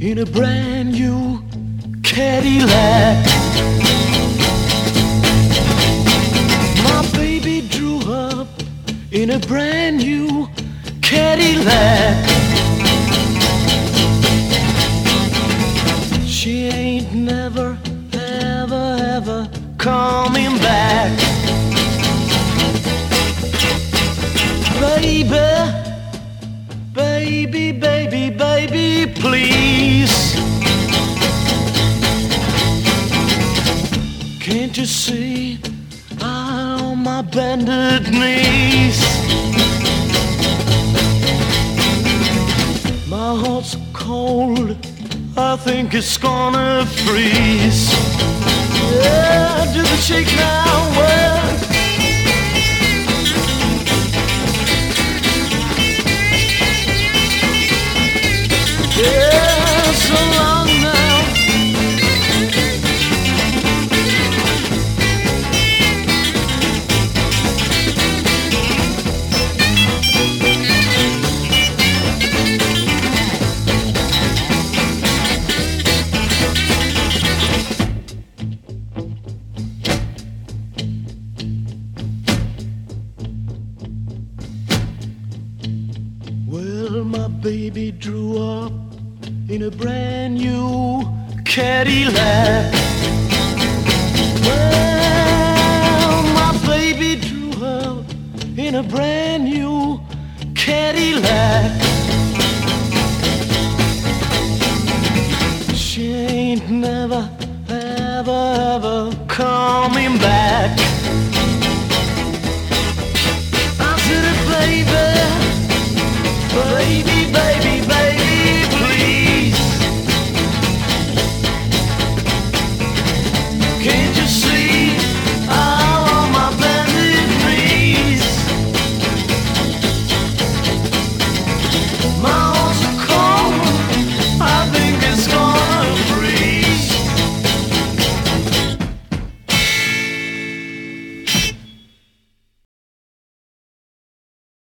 in a brand new Cadillac. My baby drew up in a brand new Cadillac. She ain't never, ever, ever coming back. Baby, Can't you see I'm on my bended knees? My heart's cold, I think it's gonna freeze. Yeah, do the shake now, baby drew up in a brand new Cadillac. Well, my baby drew up in a brand new Cadillac. She ain't never, ever, ever coming back.